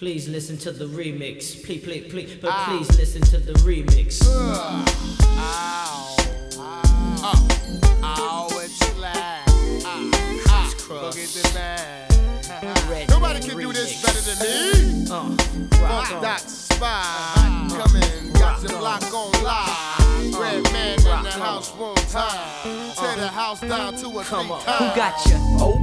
Please listen to the remix. Please, please, please, but please listen to the remix. Ow. Ow. Ow, it's like. Ah, Cross. Boogie the man. Nobody can do this better than me. Uh, Fuck on. that spy. Come in, got your block on live. Red man in the house one time. Tear the house down to a Come three on. times. Who got you scoping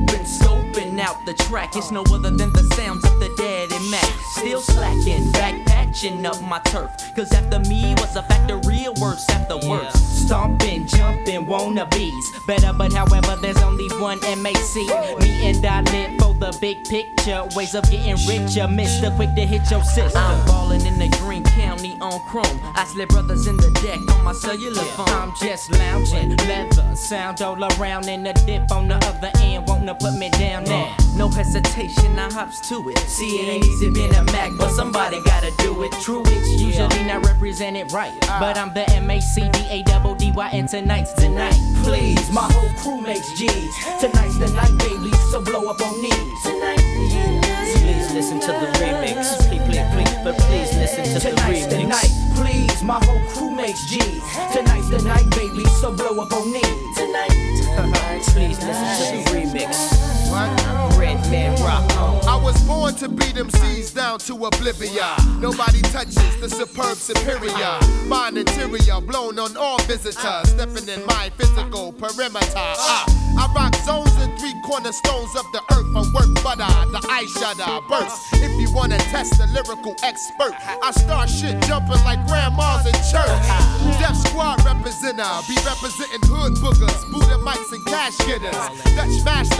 out the track? It's no other than the sounds of the daddy Mac. Still slacking, back patching up my turf. Cause after me was a fact of real worse after Yeah. worse. Stomping, jumping, wannabes. Better, but however, there's only one MAC. Me and I live for the big picture. Ways of getting richer. Mister, quick to hit your sister. I'm ballin' in the Green County on Chrome. I slip brothers in the deck on my cellular phone. I'm just lounging, leather, sound all around, and the dip on the other end. Wanna put me down now. No hesitation, I hops to it. See, it ain't easy being a Mac, but somebody gotta do it. True, it's usually not represented right. Ah. But I'm the M A C D A double D Y, and tonight's tonight. Please, my whole crew makes G's. Tonight's the night, baby, so blow up on knees. Tonight, Please listen to the remix. Please, please, please, but please listen to the tonight's the remix. night. Please, my whole crew makes G's. Tonight's the night, baby, so blow up on knees. Tonight, to beat them seas down to oblivion. Nobody touches the superb superior. Mind interior blown on all visitors. Stepping in my physical perimeter. Ah, I rock zones and three cornerstones of the earth. I work butter, the ice shutter burst. If you wanna test the lyrical expert, I start shit jumping like grandmas in church. Def Squad representer, be representing hood boogers, Buddha mics and cash getters. Dutch master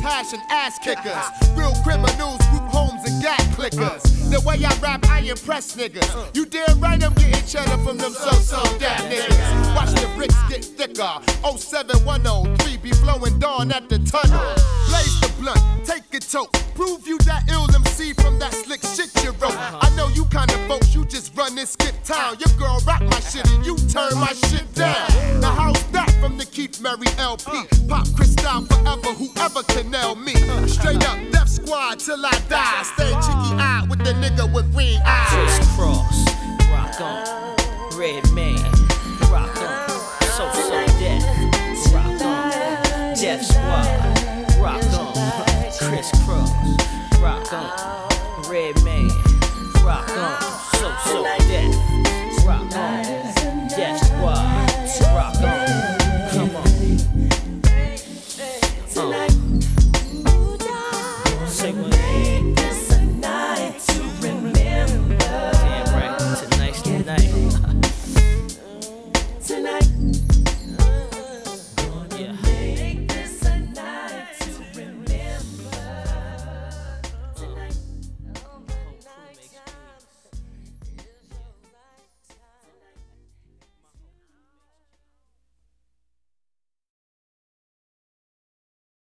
hash and ass kickers. Real criminals, group homes and gat clickers. The way I rap, I impress niggas. You damn right I'm getting cheddar from them so-so damn niggas. Watch the bricks get thicker. 07103 be flowing dawn at the tunnel. Blaze the blunt, take a toke. Prove you that ill MC from that slick shit you wrote. I know you kind of folks, you just run and skip town. Your girl rock my shit and you turn my shit down. LP? Pop Cristal forever, whoever can nail me. Straight up, Def Squad till I die. Stay cheeky eyed with the nigga with green eyes. Kris Kross, rock on. Redman, rock on. So So Def, rock on. Def Squad, rock on. Kris Kross, rock on. Redman, rock on. So so